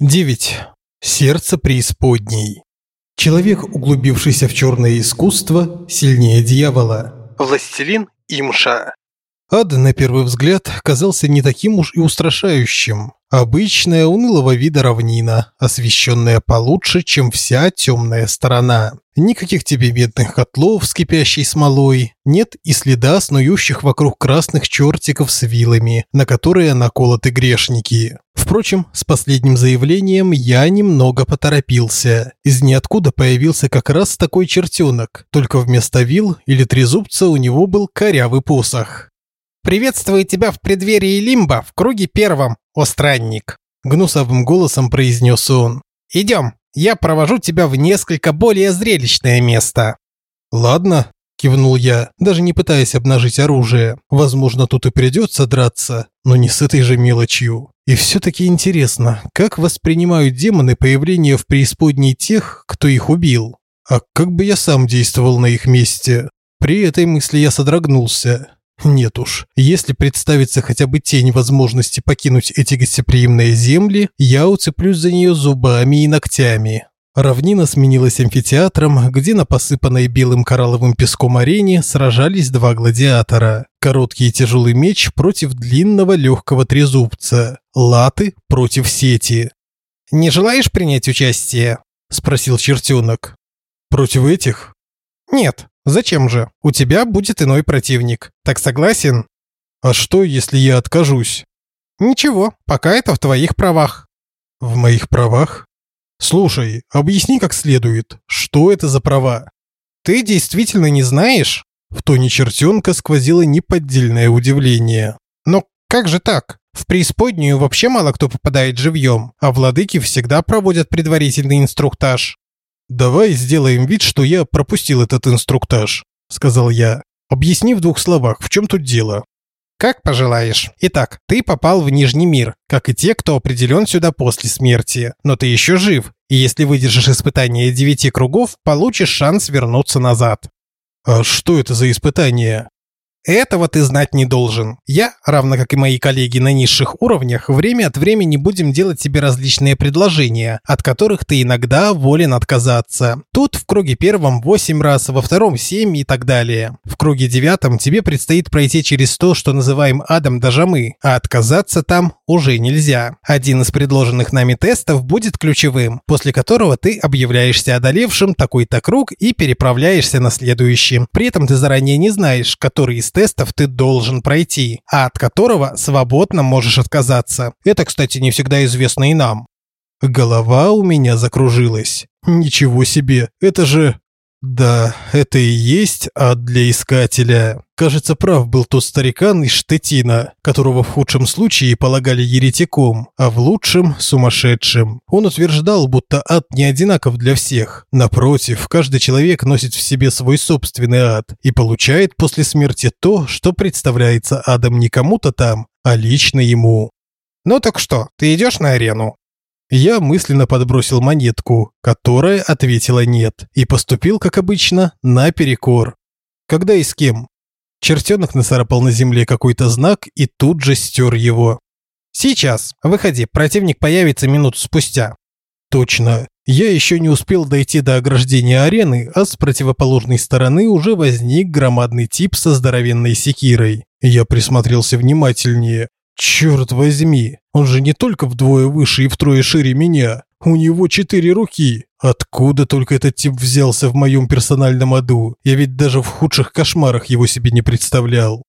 9. Сердце преисподней. Человек, углубившийся в черное искусство, сильнее дьявола. Властелин Имша. Ад, на первый взгляд, казался не таким уж и устрашающим. Обычная унылого вида равнина, освещенная получше, чем вся темная сторона. Никаких тебе медных котлов с кипящей смолой, нет и следа снующих вокруг красных чертиков с вилами, на которые наколоты грешники. Впрочем, с последним заявлением я немного поторопился. Из ниоткуда появился как раз такой чертенок, только вместо вил или трезубца у него был корявый посох. «Приветствую тебя в преддверии Лимба в круге первом, о странник!» Гнусовым голосом произнес он. «Идем, я провожу тебя в несколько более зрелищное место». «Ладно», – кивнул я, даже не пытаясь обнажить оружие. «Возможно, тут и придется драться, но не с этой же мелочью. И все-таки интересно, как воспринимают демоны появление в преисподней тех, кто их убил? А как бы я сам действовал на их месте?» При этой мысли я содрогнулся. Нет уж, если представится хотя бы тень возможности покинуть эти гостеприимные земли, я уцеплюсь за нее зубами и ногтями. Равнина сменилась амфитеатром, где на посыпанной белым коралловым песком арене сражались два гладиатора. Короткий и тяжелый меч против длинного легкого трезубца, латы против сети. «Не желаешь принять участие?» – спросил чертенок. «Против этих?» «Нет, Зачем же? У тебя будет иной противник. Так согласен? А что, если я откажусь? Ничего, пока это в твоих правах. В моих правах? Слушай, объясни как следует, что это за права? Ты действительно не знаешь? В тоне чертенка сквозило неподдельное удивление. Но как же так? В преисподнюю вообще мало кто попадает живьем, а владыки всегда проводят предварительный инструктаж. «Давай сделаем вид, что я пропустил этот инструктаж», – сказал я. «Объясни в двух словах, в чем тут дело». «Как пожелаешь. Итак, ты попал в Нижний мир, как и те, кто определен сюда после смерти. Но ты еще жив, и если выдержишь испытание девяти кругов, получишь шанс вернуться назад». «А что это за испытание?» Этого ты знать не должен. Я, равно как и мои коллеги на низших уровнях, время от времени будем делать тебе различные предложения, от которых ты иногда волен отказаться. Тут в круге первом 8 раз, во втором 7 и так далее. В круге девятом тебе предстоит пройти через то, что называем адом даже мы, а отказаться там уже нельзя. Один из предложенных нами тестов будет ключевым, после которого ты объявляешься одолевшим такой-то круг и переправляешься на следующий. При этом ты заранее не знаешь, который из тестов ты должен пройти, а от которого свободно можешь отказаться. Это, кстати, не всегда известно и нам. Голова у меня закружилась. Ничего себе, это же... Да, это и есть ад для искателя. Кажется, прав был тот старикан из Штетина, которого в худшем случае полагали еретиком, а в лучшем – сумасшедшим. Он утверждал, будто ад не одинаков для всех. Напротив, каждый человек носит в себе свой собственный ад и получает после смерти то, что представляется адом не кому-то там, а лично ему. «Ну так что, ты идешь на арену?» Я мысленно подбросил монетку, которая ответила «нет», и поступил, как обычно, наперекор. Когда и с кем? Чертенок нацарапал на земле какой-то знак и тут же стер его. «Сейчас. Выходи, противник появится минуту спустя». Точно. Я еще не успел дойти до ограждения арены, а с противоположной стороны уже возник громадный тип со здоровенной секирой. Я присмотрелся внимательнее. Черт возьми, он же не только вдвое выше и втрое шире меня. У него четыре руки. Откуда только этот тип взялся в моем персональном аду? Я ведь даже в худших кошмарах его себе не представлял.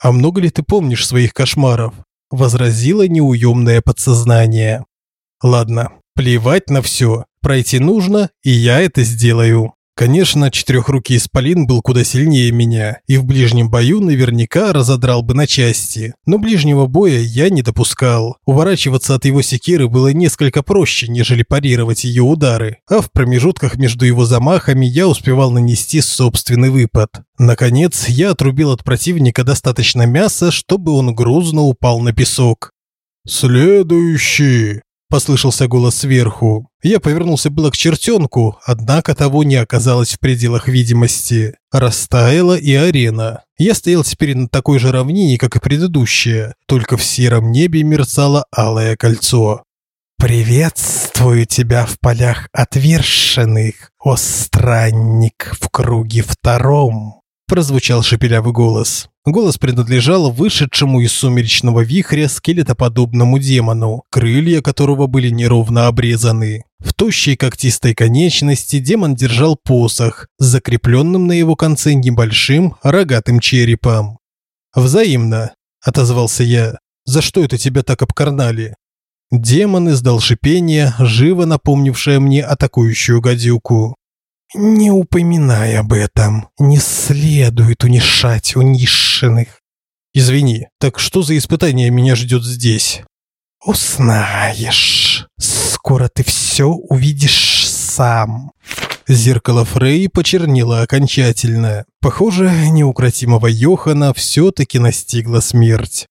А много ли ты помнишь своих кошмаров? возразило неуемное подсознание. Ладно, плевать на все. Пройти нужно, и я это сделаю. Конечно, четырехрукий исполин был куда сильнее меня, и в ближнем бою наверняка разодрал бы на части. Но ближнего боя я не допускал. Уворачиваться от его секиры было несколько проще, нежели парировать ее удары, а в промежутках между его замахами я успевал нанести собственный выпад. Наконец, я отрубил от противника достаточно мяса, чтобы он грузно упал на песок. «Следующий!» Послышался голос сверху. Я повернулся было к чертенку, однако того не оказалось в пределах видимости. Растаяла и арена. Я стоял теперь на такой же равнине, как и предыдущая, только в сером небе мерцало алое кольцо. «Приветствую тебя в полях отвершенных, о странник в круге втором!» прозвучал шепелявый голос. Голос принадлежал вышедшему из сумеречного вихря скелетоподобному демону, крылья которого были неровно обрезаны. В тощей когтистой конечности демон держал посох закрепленным на его конце небольшим рогатым черепом. «Взаимно», – отозвался я. «За что это тебя так обкарнали?» Демон издал шипение, живо напомнившее мне атакующую гадюку. «Не упоминай об этом. Не следует унижать униженных». «Извини, так что за испытание меня ждет здесь?» «Узнаешь. Скоро ты все увидишь сам». Зеркало Фрей почернело окончательно. Похоже, неукротимого Йохана все-таки настигла смерть.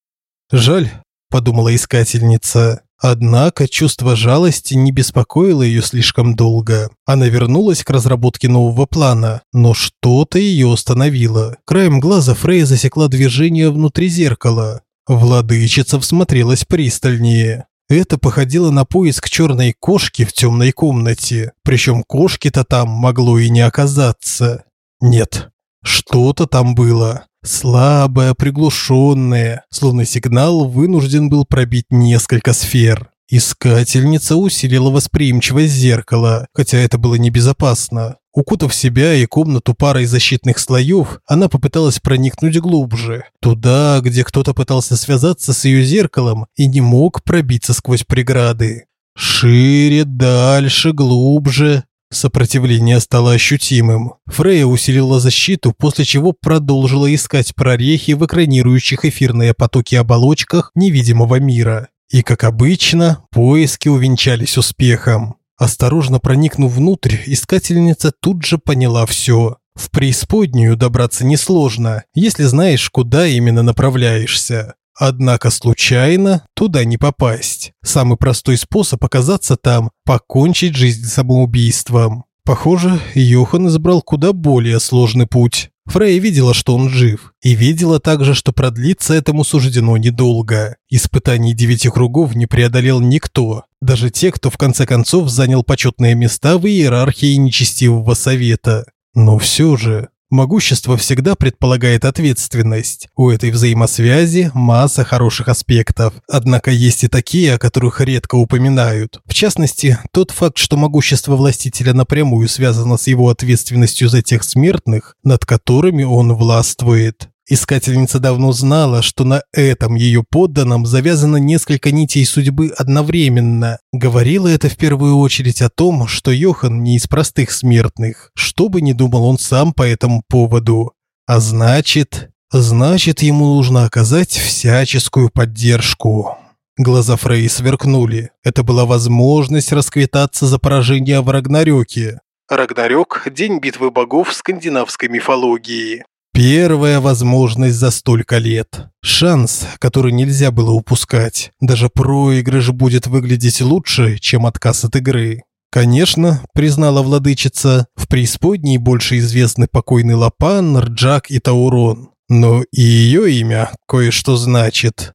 «Жаль», – подумала искательница. Однако чувство жалости не беспокоило ее слишком долго. Она вернулась к разработке нового плана, но что-то ее остановило. Краем глаза Фрей засекла движение внутри зеркала. Владычица всмотрелась пристальнее. Это походило на поиск черной кошки в темной комнате. Причем кошки-то там могло и не оказаться. Нет, что-то там было. Слабое, приглушенное, словно сигнал вынужден был пробить несколько сфер. Искательница усилила восприимчивость зеркала, хотя это было небезопасно. Укутав себя и комнату парой защитных слоев, она попыталась проникнуть глубже, туда, где кто-то пытался связаться с ее зеркалом и не мог пробиться сквозь преграды. Шире, дальше, глубже. Сопротивление стало ощутимым. Фрея усилила защиту, после чего продолжила искать прорехи в экранирующих эфирные потоки оболочках невидимого мира. И, как обычно, поиски увенчались успехом. Осторожно проникнув внутрь, искательница тут же поняла все. В преисподнюю добраться несложно, если знаешь, куда именно направляешься. Однако случайно туда не попасть. Самый простой способ оказаться там – покончить жизнь самоубийством. Похоже, Йохан избрал куда более сложный путь. Фрей видела, что он жив, и видела также, что продлиться этому суждено недолго. Испытаний девяти кругов не преодолел никто, даже те, кто в конце концов занял почетные места в иерархии нечестивого совета. Но все же, Могущество всегда предполагает ответственность. У этой взаимосвязи масса хороших аспектов. Однако есть и такие, о которых редко упоминают. В частности, тот факт, что могущество властителя напрямую связано с его ответственностью за тех смертных, над которыми он властвует. Искательница давно знала, что на этом ее подданном завязано несколько нитей судьбы одновременно. Говорила это в первую очередь о том, что Йохан не из простых смертных, что бы ни думал он сам по этому поводу. А значит, значит ему нужно оказать всяческую поддержку. Глаза Фрей сверкнули. Это была возможность расквитаться за поражение в Рагнарёке. Рагнарёк – день битвы богов в скандинавской мифологии. Первая возможность за столько лет. Шанс, который нельзя было упускать. Даже проигрыш будет выглядеть лучше, чем отказ от игры. Конечно, признала владычица, в преисподней больше известны покойный Лапан, Рджак и Таурон. Но и ее имя кое-что значит.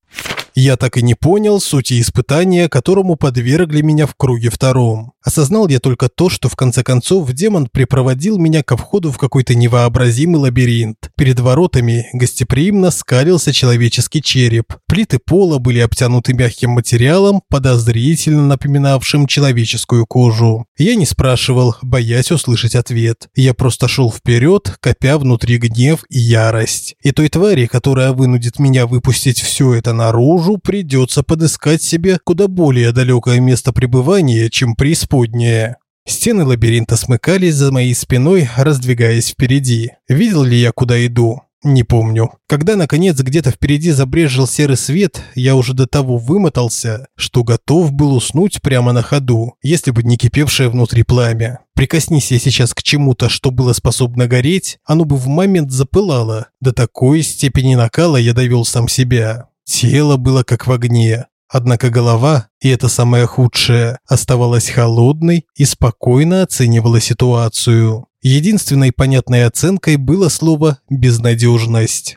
Я так и не понял сути испытания, которому подвергли меня в круге втором. Осознал я только то, что в конце концов демон припроводил меня ко входу в какой-то невообразимый лабиринт. Перед воротами гостеприимно скалился человеческий череп. Плиты пола были обтянуты мягким материалом, подозрительно напоминавшим человеческую кожу. Я не спрашивал, боясь услышать ответ. Я просто шел вперед, копя внутри гнев и ярость. И той твари, которая вынудит меня выпустить все это наружу, придется подыскать себе куда более далекое место пребывания, чем преисподняя. Стены лабиринта смыкались за моей спиной, раздвигаясь впереди. Видел ли я, куда иду? Не помню. Когда, наконец, где-то впереди забрежил серый свет, я уже до того вымотался, что готов был уснуть прямо на ходу, если бы не кипевшее внутри пламя. Прикоснись я сейчас к чему-то, что было способно гореть, оно бы в момент запылало. До такой степени накала я довел сам себя. Тело было как в огне, однако голова, и это самое худшее, оставалась холодной и спокойно оценивала ситуацию. Единственной понятной оценкой было слово «безнадежность».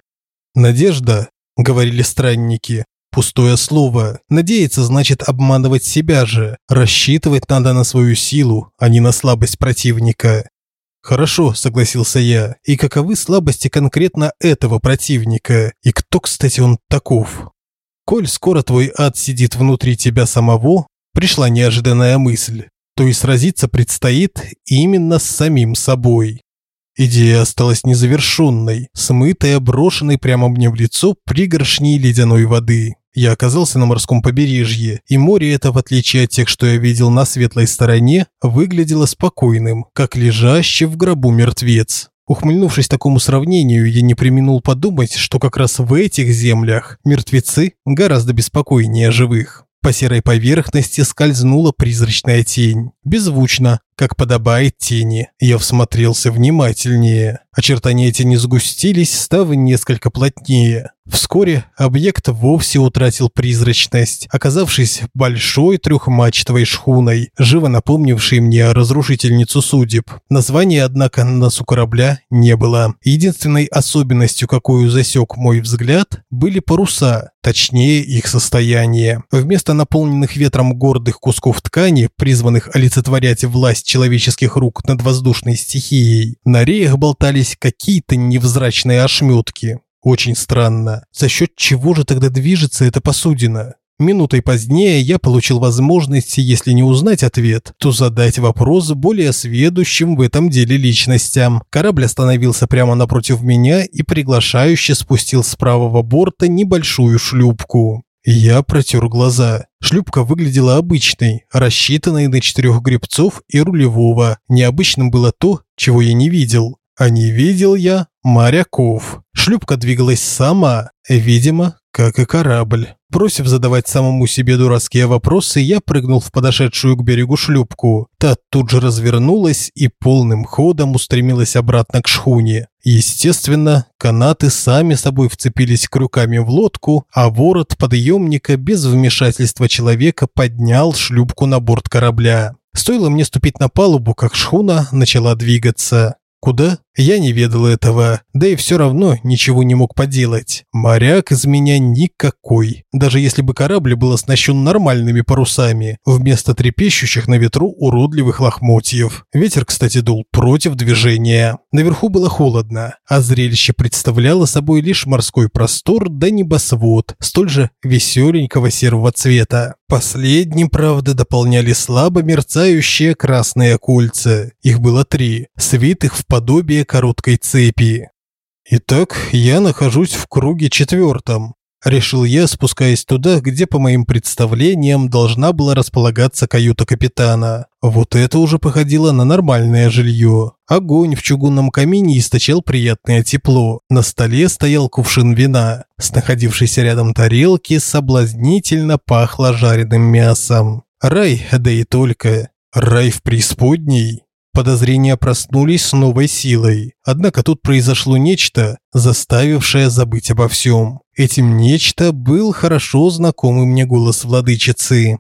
«Надежда», – говорили странники, Пустое слово. Надеяться значит обманывать себя же. Рассчитывать надо на свою силу, а не на слабость противника. Хорошо, согласился я. И каковы слабости конкретно этого противника? И кто, кстати, он таков? Коль скоро твой ад сидит внутри тебя самого, пришла неожиданная мысль, то и сразиться предстоит именно с самим собой. Идея осталась незавершенной, смытой, брошенной прямо мне в лицо пригоршней ледяной воды. Я оказался на морском побережье, и море это, в отличие от тех, что я видел на светлой стороне, выглядело спокойным, как лежащий в гробу мертвец. Ухмыльнувшись такому сравнению, я не преминул подумать, что как раз в этих землях мертвецы гораздо беспокойнее живых. По серой поверхности скользнула призрачная тень. Беззвучно, как подобает тени. Я всмотрелся внимательнее. Очертания тени сгустились, став несколько плотнее. Вскоре объект вовсе утратил призрачность, оказавшись большой трехмачтовой шхуной, живо напомнившей мне разрушительницу судеб. Названия, однако, на носу корабля не было. Единственной особенностью, какую засек мой взгляд, были паруса, точнее их состояние. Вместо наполненных ветром гордых кусков ткани, призванных олицетворять власть человеческих рук над воздушной стихией, на реях болтались какие-то невзрачные ошметки. Очень странно. За счет чего же тогда движется эта посудина? Минутой позднее я получил возможность, если не узнать ответ, то задать вопрос более сведущим в этом деле личностям. Корабль остановился прямо напротив меня и приглашающе спустил с правого борта небольшую шлюпку. Я протер глаза. Шлюпка выглядела обычной, рассчитанной на четырех гребцов и рулевого. Необычным было то, чего я не видел. А не видел я моряков. Шлюпка двигалась сама, видимо, как и корабль. Бросив задавать самому себе дурацкие вопросы, я прыгнул в подошедшую к берегу шлюпку. Та тут же развернулась и полным ходом устремилась обратно к шхуне. Естественно, канаты сами собой вцепились крюками в лодку, а ворот подъемника без вмешательства человека поднял шлюпку на борт корабля. Стоило мне ступить на палубу, как шхуна начала двигаться. Куда? Я не ведал этого, да и все равно ничего не мог поделать. Моряк из меня никакой. Даже если бы корабль был оснащен нормальными парусами, вместо трепещущих на ветру уродливых лохмотьев. Ветер, кстати, дул против движения. Наверху было холодно, а зрелище представляло собой лишь морской простор да небосвод, столь же веселенького серого цвета. Последним, правда, дополняли слабо мерцающие красные кольца. Их было три, свитых в подобие короткой цепи. Итак, я нахожусь в круге четвертом. Решил я, спускаясь туда, где, по моим представлениям, должна была располагаться каюта капитана. Вот это уже походило на нормальное жилье. Огонь в чугунном камине источал приятное тепло. На столе стоял кувшин вина. С находившейся рядом тарелки соблазнительно пахло жареным мясом. Рай, да и только. Рай в преисподней. Подозрения проснулись с новой силой. Однако тут произошло нечто, заставившее забыть обо всем. Этим нечто был хорошо знакомый мне голос владычицы.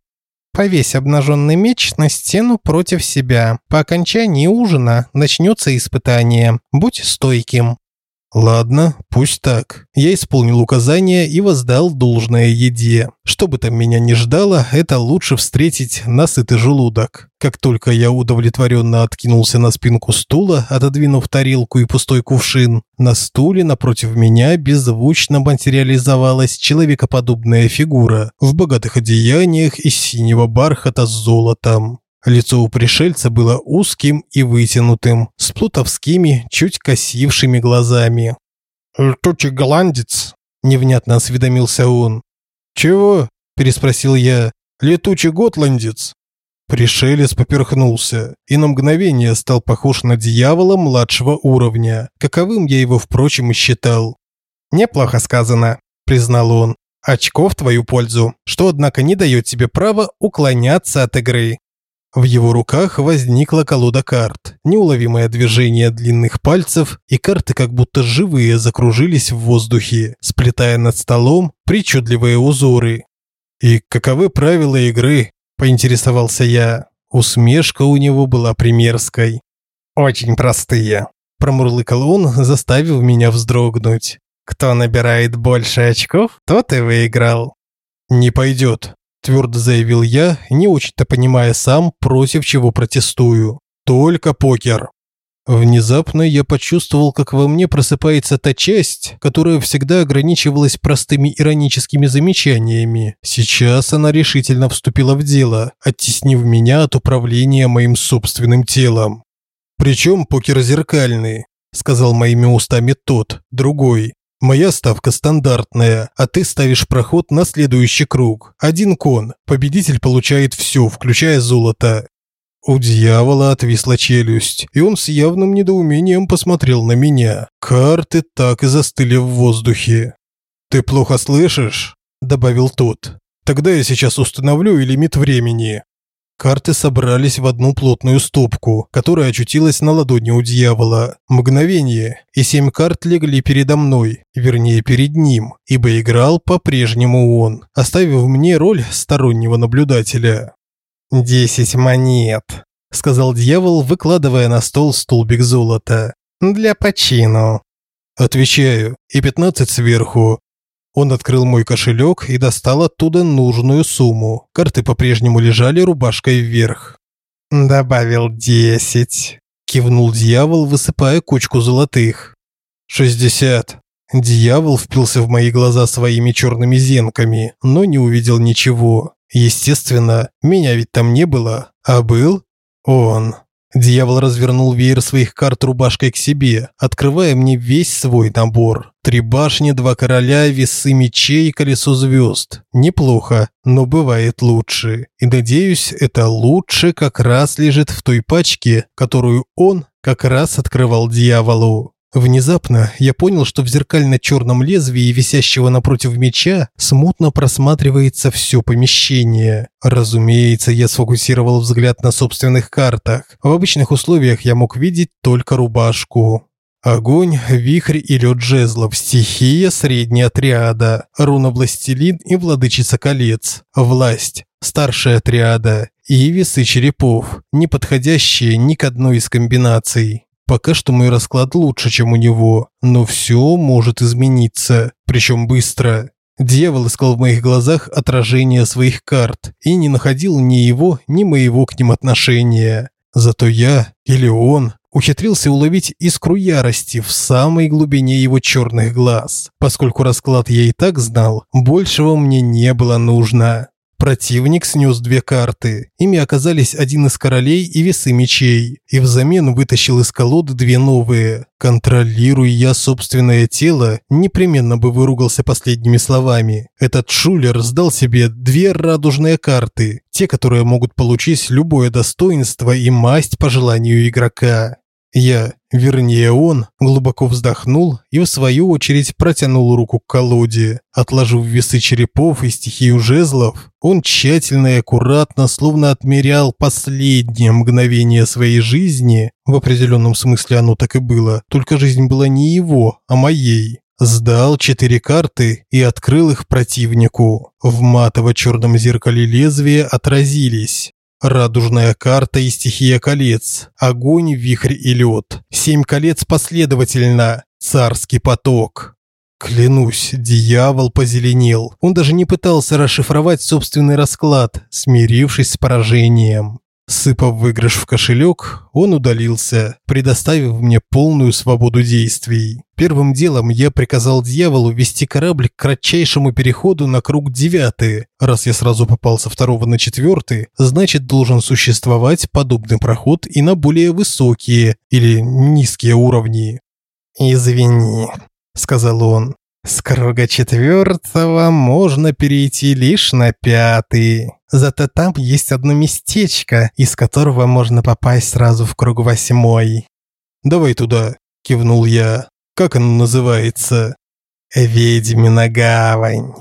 Повесь обнаженный меч на стену против себя. По окончании ужина начнется испытание. Будь стойким. Ладно, пусть так. Я исполнил указания и воздал должное еде. Что бы там меня ни ждало, это лучше встретить насытый желудок. Как только я удовлетворенно откинулся на спинку стула, отодвинув тарелку и пустой кувшин, на стуле напротив меня беззвучно материализовалась человекоподобная фигура в богатых одеяниях из синего бархата с золотом. Лицо у пришельца было узким и вытянутым, с плутовскими, чуть косившими глазами. «Летучий голландец?» – невнятно осведомился он. «Чего?» – переспросил я. «Летучий готландец?» Пришелец поперхнулся и на мгновение стал похож на дьявола младшего уровня, каковым я его, впрочем, и считал. «Неплохо сказано», – признал он. «Очко в твою пользу, что, однако, не дает тебе права уклоняться от игры. В его руках возникла колода карт. Неуловимое движение длинных пальцев, и карты как будто живые закружились в воздухе, сплетая над столом причудливые узоры. «И каковы правила игры?» – поинтересовался я. Усмешка у него была примерской. «Очень простые», – промурлыкал он, заставив меня вздрогнуть. «Кто набирает больше очков, тот и выиграл». «Не пойдет», – твердо заявил я, не очень-то понимая сам, против чего протестую. «Только покер». Внезапно я почувствовал, как во мне просыпается та часть, которая всегда ограничивалась простыми ироническими замечаниями. Сейчас она решительно вступила в дело, оттеснив меня от управления моим собственным телом. Причем покер зеркальный, сказал моими устами тот, другой. Моя ставка стандартная, а ты ставишь проход на следующий круг. Один кон. Победитель получает все, включая золото. У дьявола отвисла челюсть, и он с явным недоумением посмотрел на меня. Карты так и застыли в воздухе. «Ты плохо слышишь?» – добавил тот. «Тогда я сейчас установлю и лимит времени». Карты собрались в одну плотную стопку, которая очутилась на ладони у дьявола. Мгновение, и семь карт легли передо мной, вернее перед ним, ибо играл по-прежнему он, оставив мне роль стороннего наблюдателя. «Десять монет», – сказал дьявол, выкладывая на стол столбик золота. «Для почину». Отвечаю, и пятнадцать сверху. Он открыл мой кошелек и достал оттуда нужную сумму. Карты по-прежнему лежали рубашкой вверх. «Добавил десять», – кивнул дьявол, высыпая кучку золотых. «Шестьдесят». Дьявол впился в мои глаза своими черными зенками, но не увидел ничего. Естественно, меня ведь там не было, а был он. Дьявол развернул веер своих карт рубашкой к себе, открывая мне весь свой набор. Три башни, два короля, весы мечей и колесо звезд. Неплохо, но бывает лучше. И надеюсь, это лучше как раз лежит в той пачке, которую он как раз открывал дьяволу. Внезапно я понял, что в зеркально-черном лезвии, висящего напротив меча, смутно просматривается все помещение. Разумеется, я сфокусировал взгляд на собственных картах. В обычных условиях я мог видеть только рубашку. Огонь, вихрь и лед жезлов, стихия средняя триада, руна властелин и владычица колец, власть, старшая триада и весы черепов, не подходящие ни к одной из комбинаций. Пока что мой расклад лучше, чем у него, но все может измениться, причем быстро. Дьявол искал в моих глазах отражение своих карт и не находил ни его, ни моего к ним отношения. Зато я, или он, ухитрился уловить искру ярости в самой глубине его черных глаз. Поскольку расклад я и так знал, большего мне не было нужно. Противник снес две карты. Ими оказались один из королей и весы мечей. И взамен вытащил из колоды две новые. Контролируя я собственное тело, непременно бы выругался последними словами. Этот шулер сдал себе две радужные карты. Те, которые могут получить любое достоинство и масть по желанию игрока. Я, вернее он, глубоко вздохнул и в свою очередь протянул руку к колоде. Отложив весы черепов и стихию жезлов, он тщательно и аккуратно, словно отмерял последнее мгновение своей жизни, в определенном смысле оно так и было, только жизнь была не его, а моей. Сдал четыре карты и открыл их противнику. В матово-черном зеркале лезвия отразились Радужная карта и стихия колец. Огонь, вихрь и лед. Семь колец последовательно. Царский поток. Клянусь, дьявол позеленел. Он даже не пытался расшифровать собственный расклад, смирившись с поражением. Сыпав выигрыш в кошелек, он удалился, предоставив мне полную свободу действий. Первым делом я приказал дьяволу вести корабль к кратчайшему переходу на круг девятый. Раз я сразу попал со второго на четвертый, значит должен существовать подобный проход и на более высокие или низкие уровни. «Извини», – сказал он, – «с круга четвертого можно перейти лишь на пятый». Зато там есть одно местечко, из которого можно попасть сразу в круг восьмой. Давай туда, кивнул я. Как оно называется? Ведьмина гавань.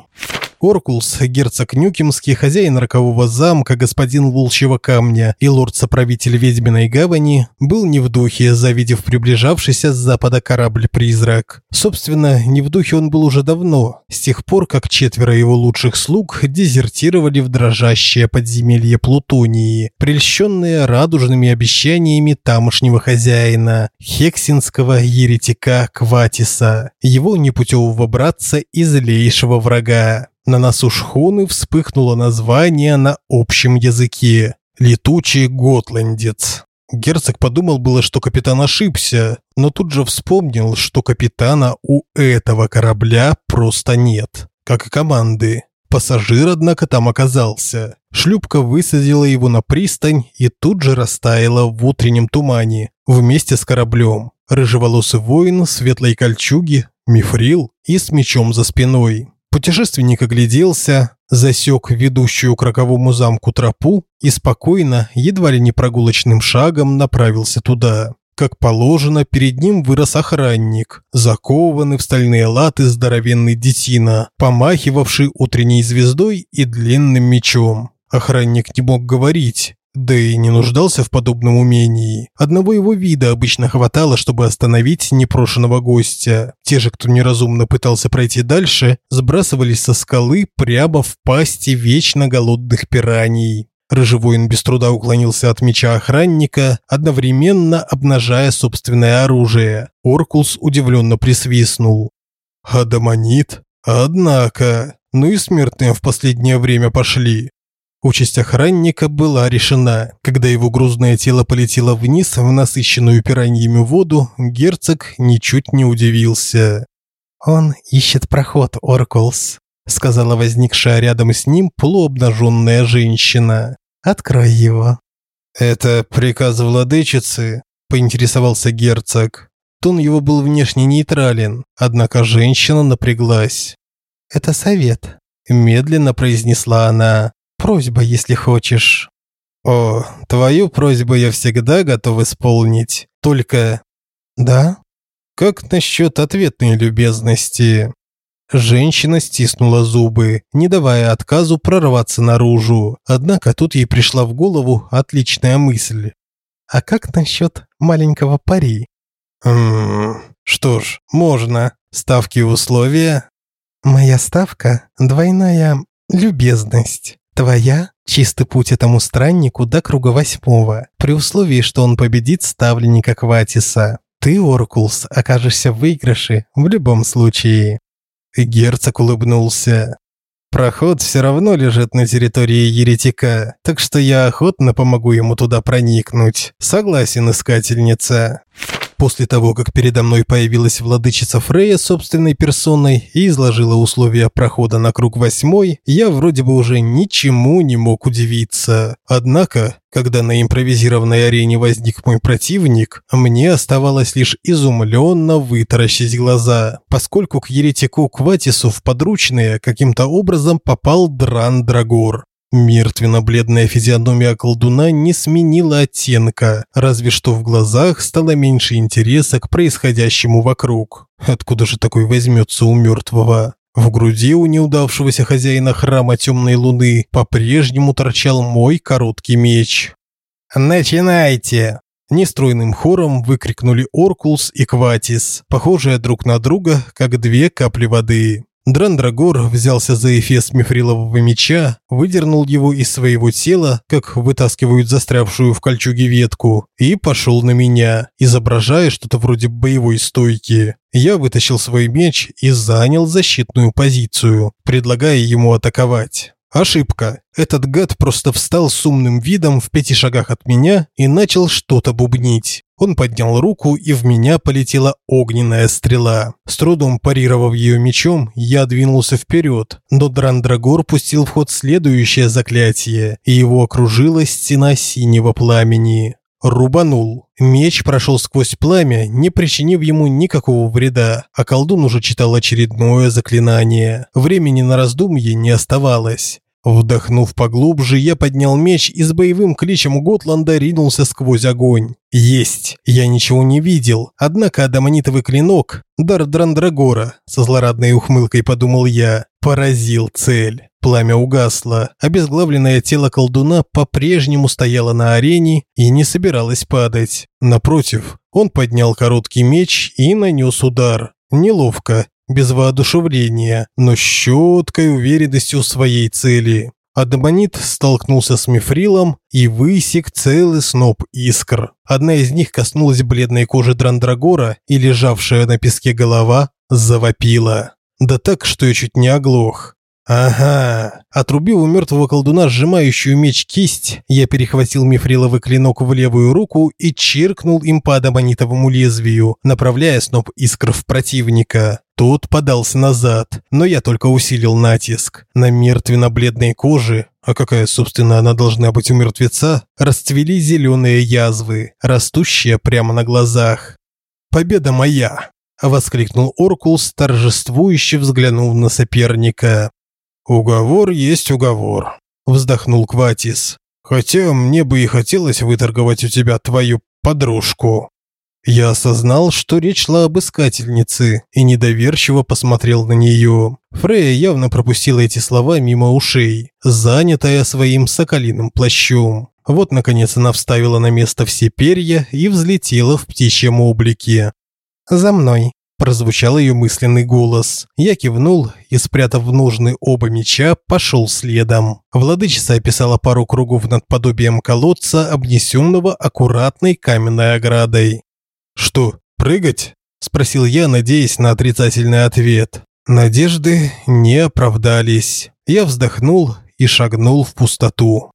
Оркулс, герцог Нюкимский, хозяин рокового замка, господин Волчьего камня и лорд-соправитель Ведьминой гавани, был не в духе, завидев приближавшийся с запада корабль-призрак. Собственно, не в духе он был уже давно, с тех пор, как четверо его лучших слуг дезертировали в дрожащее подземелье Плутонии, прельщенные радужными обещаниями тамошнего хозяина, хексинского еретика Кватиса, его непутевого братца и злейшего врага. На носу шхуны вспыхнуло название на общем языке «Летучий готландец». Герцог подумал было, что капитан ошибся, но тут же вспомнил, что капитана у этого корабля просто нет, как и команды. Пассажир, однако, там оказался. Шлюпка высадила его на пристань и тут же растаяла в утреннем тумане вместе с кораблем. Рыжеволосый воин светлой кольчуге, мифрил и с мечом за спиной. Путешественник огляделся, засек ведущую к роковому замку тропу и спокойно, едва ли не прогулочным шагом направился туда. Как положено, перед ним вырос охранник, закованный в стальные латы здоровенный детина, помахивавший утренней звездой и длинным мечом. Охранник не мог говорить, да и не нуждался в подобном умении. Одного его вида обычно хватало, чтобы остановить непрошенного гостя. Те же, кто неразумно пытался пройти дальше, сбрасывались со скалы прямо в пасти вечно голодных пираний. Рыжий воин без труда уклонился от меча охранника, одновременно обнажая собственное оружие. Оркулс удивленно присвистнул. «Адамонит? Однако, ну и смертные в последнее время пошли». Участь охранника была решена. Когда его грузное тело полетело вниз в насыщенную пираньями воду, герцог ничуть не удивился. «Он ищет проход, Оркулс», сказала возникшая рядом с ним полуобнаженная женщина. Открой его. Это приказ владычицы, поинтересовался герцог. Тон его был внешне нейтрален, однако женщина напряглась. Это совет, медленно произнесла она. Просьба, если хочешь. О, твою просьбу я всегда готов исполнить. Только Да? Как насчет ответной любезности? Женщина стиснула зубы, не давая отказу прорваться наружу. Однако тут ей пришла в голову отличная мысль. А как насчет маленького пари? Ммм, что ж, можно. Ставки и условия? Моя ставка двойная любезность. Твоя чистый путь этому страннику до круга восьмого, при условии, что он победит ставленника Кватиса. Ты, Оркулс, окажешься в выигрыше в любом случае. Герцог улыбнулся. Проход все равно лежит на территории еретика, так что я охотно помогу ему туда проникнуть. Согласен, искательница. После того, как передо мной появилась владычица Фрея собственной персоной и изложила условия прохода на круг восьмой, я вроде бы уже ничему не мог удивиться. Однако, когда на импровизированной арене возник мой противник, мне оставалось лишь изумленно вытаращить глаза, поскольку к еретику Кватису в подручные каким-то образом попал Дран Драгор. Мертвенно-бледная физиономия колдуна не сменила оттенка, разве что в глазах стало меньше интереса к происходящему вокруг. Откуда же такой возьмется у мертвого? В груди у неудавшегося хозяина храма Темной Луны по-прежнему торчал мой короткий меч. «Начинайте!» Нестройным хором выкрикнули Оркулс и Кватис, похожие друг на друга, как две капли воды. Драндрагор взялся за эфес мифрилового меча, выдернул его из своего тела, как вытаскивают застрявшую в кольчуге ветку, и пошел на меня, изображая что-то вроде боевой стойки. Я вытащил свой меч и занял защитную позицию, предлагая ему атаковать. Ошибка. Этот гад просто встал с умным видом в пяти шагах от меня и начал что-то бубнить. Он поднял руку, и в меня полетела огненная стрела. С трудом парировав ее мечом, я двинулся вперед, но Драндрагор пустил в ход следующее заклятие, и его окружила стена синего пламени. Рубанул. Меч прошел сквозь пламя, не причинив ему никакого вреда, а колдун уже читал очередное заклинание. Времени на раздумье не оставалось. Вдохнув поглубже, я поднял меч и с боевым кличем Готланда ринулся сквозь огонь. Есть! Я ничего не видел, однако адамонитовый клинок, дар Драндрагора, со злорадной ухмылкой подумал я, поразил цель. Пламя угасло, обезглавленное тело колдуна по-прежнему стояло на арене и не собиралось падать. Напротив, он поднял короткий меч и нанес удар. Неловко, без воодушевления, но с четкой уверенностью в своей цели. Адамонит столкнулся с мифрилом и высек целый сноп искр. Одна из них коснулась бледной кожи Драндрагора, и лежавшая на песке голова завопила. Да так, что я чуть не оглох. Ага. Отрубив у мертвого колдуна сжимающую меч кисть, я перехватил мифриловый клинок в левую руку и чиркнул им по адамонитовому лезвию, направляя сноп искр в противника. Тот подался назад, но я только усилил натиск. На мертвенно-бледной коже, а какая, собственно, она должна быть у мертвеца, расцвели зеленые язвы, растущие прямо на глазах. «Победа моя!» – воскликнул Оркулс, торжествующе взглянув на соперника. «Уговор есть уговор», – вздохнул Кватис. «Хотя мне бы и хотелось выторговать у тебя твою подружку». Я осознал, что речь шла об искательнице, и недоверчиво посмотрел на нее. Фрея явно пропустила эти слова мимо ушей, занятая своим соколиным плащом. Вот, наконец, она вставила на место все перья и взлетела в птичьем облике. «За мной», прозвучал ее мысленный голос. Я кивнул и, спрятав в ножны оба меча, пошел следом. Владычица описала пару кругов над подобием колодца, обнесенного аккуратной каменной оградой. «Что, прыгать?» – спросил я, надеясь на отрицательный ответ. Надежды не оправдались. Я вздохнул и шагнул в пустоту.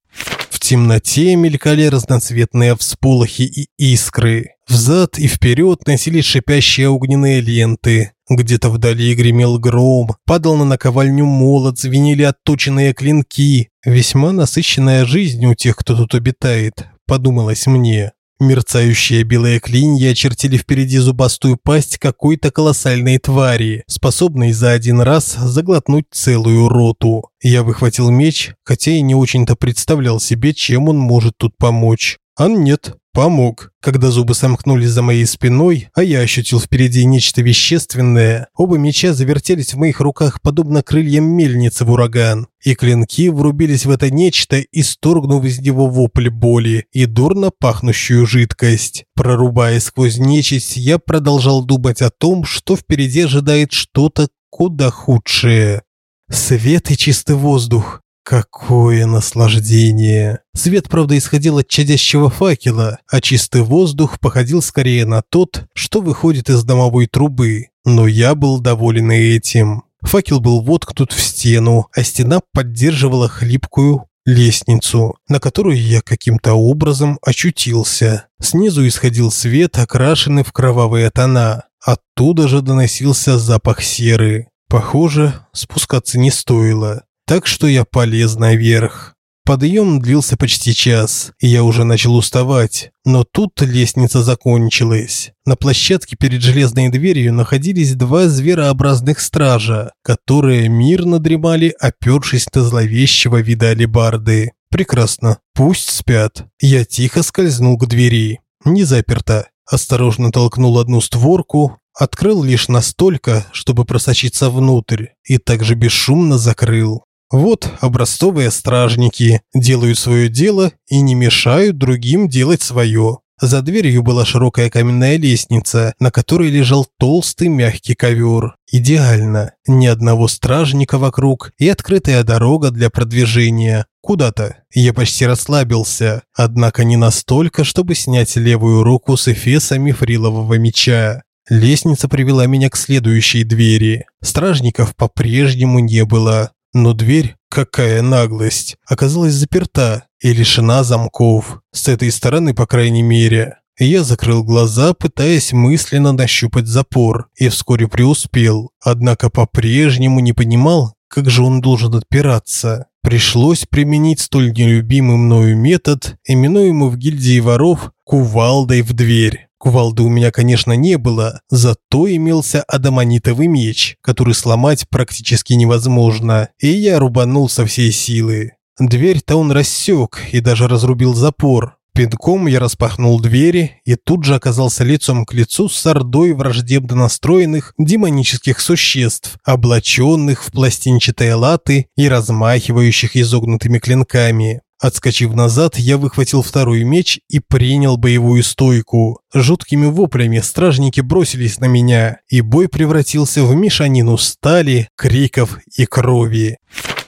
В темноте мелькали разноцветные всполохи и искры. Взад и вперед носились шипящие огненные ленты. Где-то вдали гремел гром, падал на наковальню молот, звенели отточенные клинки. Весьма насыщенная жизнь у тех, кто тут обитает, подумалось мне. Мерцающие белые клинья очертили впереди зубастую пасть какой-то колоссальной твари, способной за один раз заглотнуть целую роту. Я выхватил меч, хотя и не очень-то представлял себе, чем он может тут помочь. А нет, помог. Когда зубы сомкнулись за моей спиной, а я ощутил впереди нечто вещественное, оба меча завертелись в моих руках подобно крыльям мельницы в ураган, и клинки врубились в это нечто, исторгнув из него вопль боли и дурно пахнущую жидкость. Прорубая сквозь нечисть, я продолжал думать о том, что впереди ожидает что-то куда худшее. Свет и чистый воздух. Какое наслаждение! Свет, правда, исходил от чадящего факела, а чистый воздух походил скорее на тот, что выходит из домовой трубы. Но я был доволен и этим. Факел был воткнут в стену, а стена поддерживала хлипкую лестницу, на которую я каким-то образом очутился. Снизу исходил свет, окрашенный в кровавые тона. Оттуда же доносился запах серы. Похоже, спускаться не стоило так что я полез наверх. Подъем длился почти час, и я уже начал уставать, но тут лестница закончилась. На площадке перед железной дверью находились два зверообразных стража, которые мирно дремали, опёршись на зловещего вида алебарды. Прекрасно, пусть спят. Я тихо скользнул к двери. Не заперто. Осторожно толкнул одну створку, открыл лишь настолько, чтобы просочиться внутрь, и также бесшумно закрыл. Вот образцовые стражники делают свое дело и не мешают другим делать свое. За дверью была широкая каменная лестница, на которой лежал толстый мягкий ковер. Идеально. Ни одного стражника вокруг и открытая дорога для продвижения. Куда-то. Я почти расслабился, однако не настолько, чтобы снять левую руку с эфеса мифрилового меча. Лестница привела меня к следующей двери. Стражников по-прежнему не было. Но дверь, какая наглость, оказалась заперта и лишена замков. С этой стороны, по крайней мере. Я закрыл глаза, пытаясь мысленно нащупать запор, и вскоре преуспел. Однако по-прежнему не понимал, как же он должен отпираться. Пришлось применить столь нелюбимый мною метод, именуемый в гильдии воров кувалдой в дверь. Кувалды у меня, конечно, не было, зато имелся адамонитовый меч, который сломать практически невозможно, и я рубанул со всей силы. Дверь-то он рассек и даже разрубил запор. Пинком я распахнул двери и тут же оказался лицом к лицу с ордой враждебно настроенных демонических существ, облаченных в пластинчатые латы и размахивающих изогнутыми клинками. Отскочив назад, я выхватил второй меч и принял боевую стойку. Жуткими воплями стражники бросились на меня, и бой превратился в мешанину стали, криков и крови.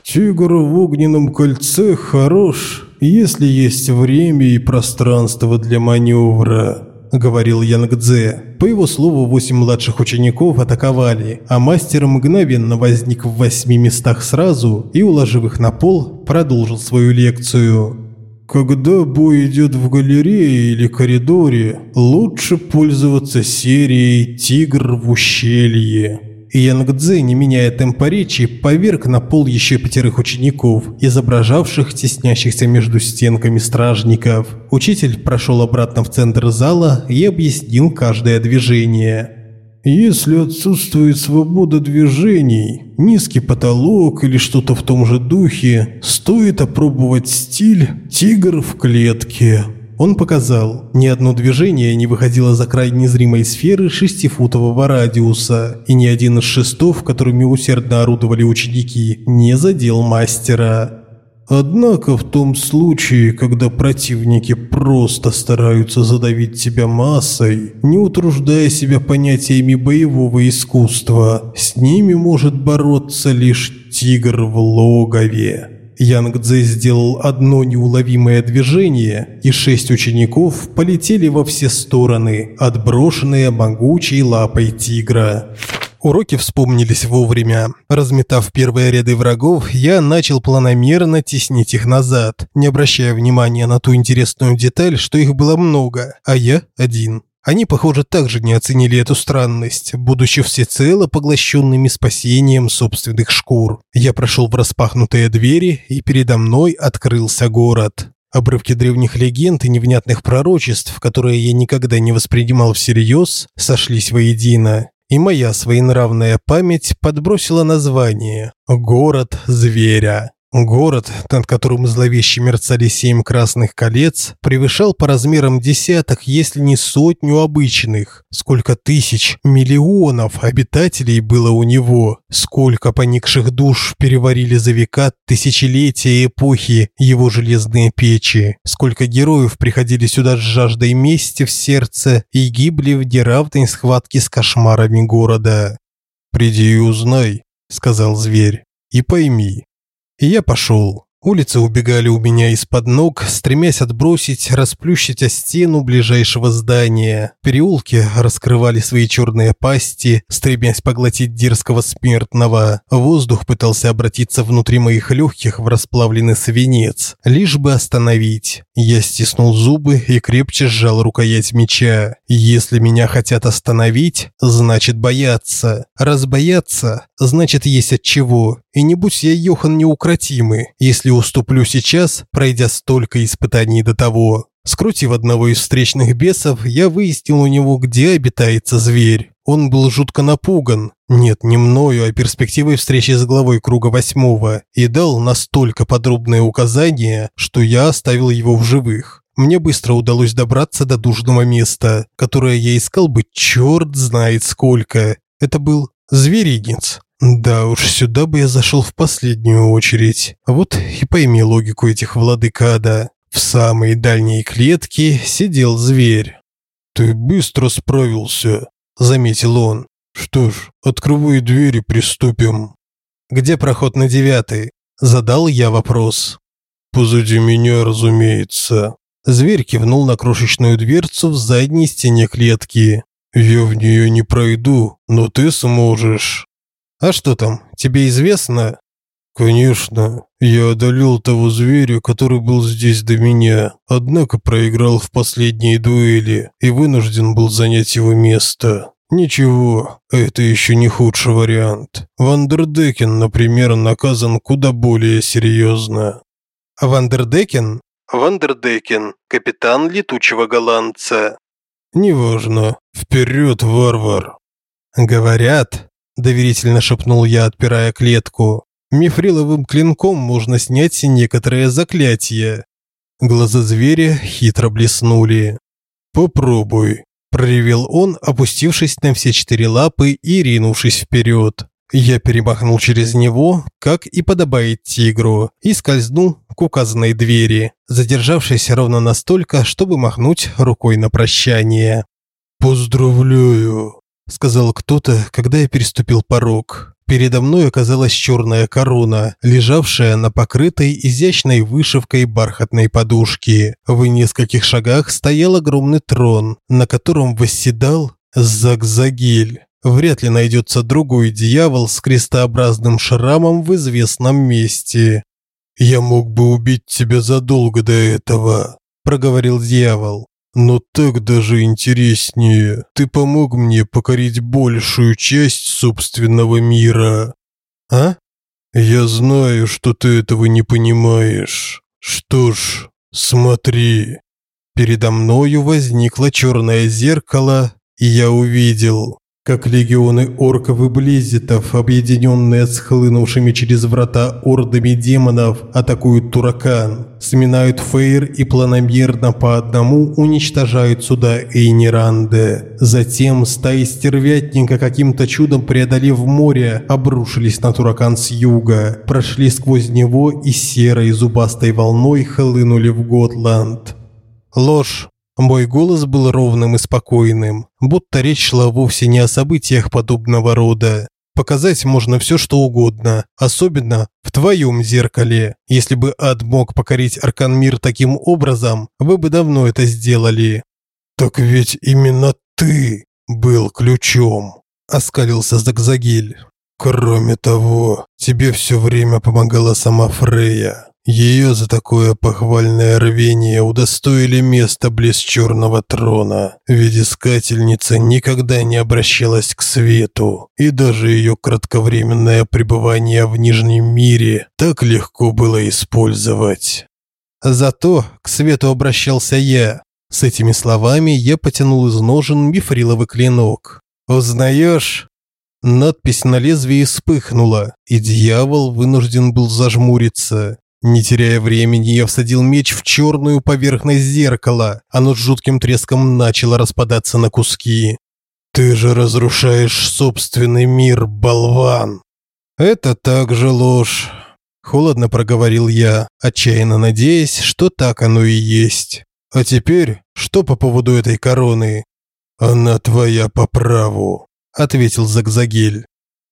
«Тигр в огненном кольце хорош, если есть время и пространство для маневра», говорил Янг Дзе. По его слову, восемь младших учеников атаковали, а мастер мгновенно возник в восьми местах сразу и, уложив их на пол, продолжил свою лекцию. Когда бой идет в галерее или коридоре, лучше пользоваться серией «Тигр в ущелье». И Янгдзе, не меняя темпа речи, поверг на пол еще пятерых учеников, изображавших теснящихся между стенками стражников. Учитель прошел обратно в центр зала и объяснил каждое движение. Если отсутствует свобода движений, низкий потолок или что-то в том же духе, стоит опробовать стиль «Тигр в клетке». Он показал, ни одно движение не выходило за край незримой сферы шестифутового радиуса, и ни один из шестов, которыми усердно орудовали ученики, не задел мастера. Однако в том случае, когда противники просто стараются задавить тебя массой, не утруждая себя понятиями боевого искусства, с ними может бороться лишь тигр в логове. Янг Цзэ сделал одно неуловимое движение, и шесть учеников полетели во все стороны, отброшенные могучей лапой тигра. Уроки вспомнились вовремя. Разметав первые ряды врагов, я начал планомерно теснить их назад, не обращая внимания на ту интересную деталь, что их было много, а я один. Они, похоже, также не оценили эту странность, будучи всецело поглощенными спасением собственных шкур. Я прошел в распахнутые двери, и передо мной открылся город. Обрывки древних легенд и невнятных пророчеств, которые я никогда не воспринимал всерьез, сошлись воедино. И моя своенравная память подбросила название «Город зверя». Город, над которым зловеще мерцали семь красных колец, превышал по размерам десяток, если не сотню обычных. Сколько тысяч, миллионов обитателей было у него. Сколько поникших душ переварили за века тысячелетия эпохи его железные печи. Сколько героев приходили сюда с жаждой мести в сердце и гибли в неравной схватке с кошмарами города. «Приди и узнай», – сказал зверь, – «и пойми, и я пошел. Улицы убегали у меня из-под ног, стремясь отбросить, расплющить о стену ближайшего здания. Переулки раскрывали свои черные пасти, стремясь поглотить дерзкого смертного. Воздух пытался обратиться внутри моих легких в расплавленный свинец, лишь бы остановить. Я стиснул зубы и крепче сжал рукоять меча. Если меня хотят остановить, значит бояться. Раз бояться, значит есть от чего. И не будь я Йохан неукротимый, если уступлю сейчас, пройдя столько испытаний до того. Скрутив одного из встречных бесов, я выяснил у него, где обитается зверь. Он был жутко напуган, нет, не мною, а перспективой встречи с главой круга восьмого, и дал настолько подробные указания, что я оставил его в живых. Мне быстро удалось добраться до нужного места, которое я искал бы черт знает сколько. Это был зверинец. Да уж, сюда бы я зашел в последнюю очередь. Вот и пойми логику этих владык. В самой дальней клетке сидел зверь. «Ты быстро справился», – заметил он. «Что ж, открывай двери, приступим». «Где проход на девятый?» – задал я вопрос. «Позади меня, разумеется». Зверь кивнул на крошечную дверцу в задней стене клетки. «Я в нее не пройду, но ты сможешь». А что там, тебе известно? Конечно, я одолел того зверя, который был здесь до меня, однако проиграл в последней дуэли и вынужден был занять его место. Ничего, это еще не худший вариант. Вандердекен, например, наказан куда более серьезно. А Вандердекен? Вандердекен, капитан летучего голландца. Неважно. Вперед, варвар. Говорят, доверительно шепнул я, отпирая клетку. Мифриловым клинком можно снять некоторые заклятия. Глаза зверя хитро блеснули. Попробуй, проревел он, опустившись на все четыре лапы и ринувшись вперед. Я перемахнул через него, как и подобает тигру, и скользнул к указанной двери, задержавшись ровно настолько, чтобы махнуть рукой на прощание. «Поздравляю!» Сказал кто-то, когда я переступил порог. Передо мной оказалась черная корона, лежавшая на покрытой изящной вышивкой бархатной подушке. В нескольких шагах стоял огромный трон, на котором восседал Загзагель. Вряд ли найдется другой дьявол с крестообразным шрамом в известном месте. «Я мог бы убить тебя задолго до этого», – проговорил дьявол. «Но так даже интереснее. Ты помог мне покорить большую часть собственного мира». «А?» «Я знаю, что ты этого не понимаешь. Что ж, смотри». Передо мною возникло черное зеркало, и я увидел как легионы орков и близитов, объединенные с хлынувшими через врата ордами демонов, атакуют Туракан, сминают Фейр и планомерно по одному уничтожают суда Эйниранде. Затем стаи стервятника, каким-то чудом преодолев море, обрушились на Туракан с юга, прошли сквозь него и серой зубастой волной хлынули в Готланд. Ложь. Мой голос был ровным и спокойным, будто речь шла вовсе не о событиях подобного рода. Показать можно все, что угодно, особенно в твоем зеркале. Если бы ад мог покорить Арканмир таким образом, вы бы давно это сделали. Так ведь именно ты был ключом, оскалился Загзагиль. Кроме того, тебе все время помогала сама Фрея. Ее за такое похвальное рвение удостоили места близ черного трона, ведь искательница никогда не обращалась к свету, и даже ее кратковременное пребывание в Нижнем мире так легко было использовать. Зато к свету обращался я. С этими словами я потянул из ножен мифриловый клинок. «Узнаешь?» Надпись на лезвии вспыхнула, и дьявол вынужден был зажмуриться. Не теряя времени, я всадил меч в черную поверхность зеркала. Оно с жутким треском начало распадаться на куски. «Ты же разрушаешь собственный мир, болван!» «Это также ложь», – холодно проговорил я, отчаянно надеясь, что так оно и есть. «А теперь, что по поводу этой короны?» «Она твоя по праву», – ответил Загзагель.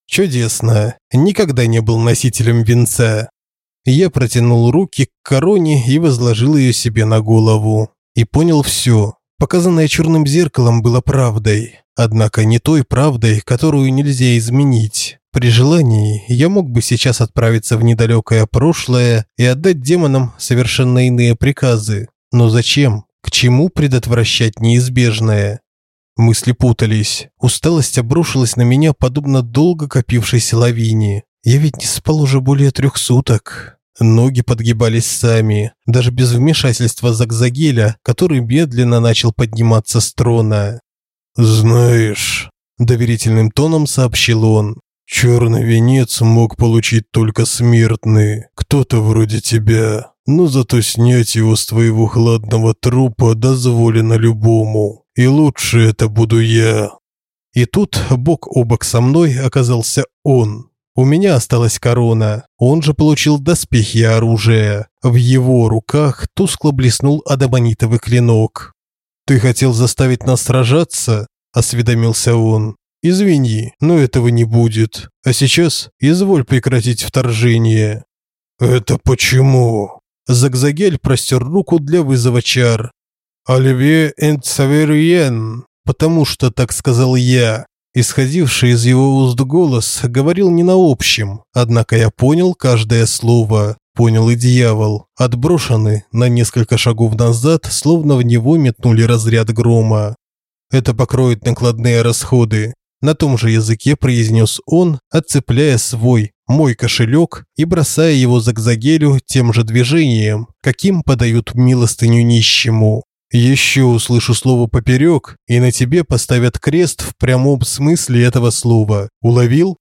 «Чудесно. Никогда не был носителем венца. Я протянул руки к короне и возложил ее себе на голову. И понял все. Показанное черным зеркалом было правдой. Однако не той правдой, которую нельзя изменить. При желании я мог бы сейчас отправиться в недалекое прошлое и отдать демонам совершенно иные приказы. Но зачем? К чему предотвращать неизбежное? Мысли путались. Усталость обрушилась на меня подобно долго копившейся лавине. Я ведь не спал уже более трех суток. Ноги подгибались сами, даже без вмешательства Загзагеля, который медленно начал подниматься с трона. «Знаешь», – доверительным тоном сообщил он, – «черный венец мог получить только смертный, кто-то вроде тебя, но зато снять его с твоего хладного трупа дозволено любому, и лучше это буду я». И тут бок о бок со мной оказался он, у меня осталась корона, он же получил доспехи и оружие. В его руках тускло блеснул адамонитовый клинок. «Ты хотел заставить нас сражаться?» – осведомился он. «Извини, но этого не будет. А сейчас изволь прекратить вторжение». «Это почему?» Загзагель простер руку для вызова чар. «Оливье энд потому что так сказал я. Исходивший из его уст голос говорил не на общем, однако я понял каждое слово, понял и дьявол, отброшенный на несколько шагов назад, словно в него метнули разряд грома. Это покроет накладные расходы. На том же языке произнес он, отцепляя свой, мой кошелек и бросая его за Загзагелю тем же движением, каким подают милостыню нищему. Еще услышу слово поперек, и на тебе поставят крест в прямом смысле этого слова. Уловил?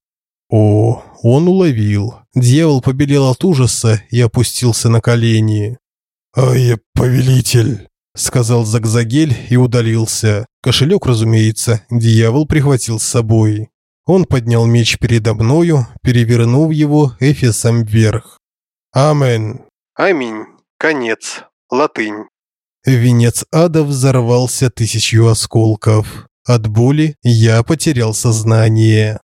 О, он уловил. Дьявол побелел от ужаса и опустился на колени. «А я повелитель», – сказал Загзагель и удалился. Кошелек, разумеется, дьявол прихватил с собой. Он поднял меч передо мною, перевернув его эфесом вверх. «Амен». «Аминь. Конец. Латынь». Венец ада взорвался тысячью осколков. От боли я потерял сознание.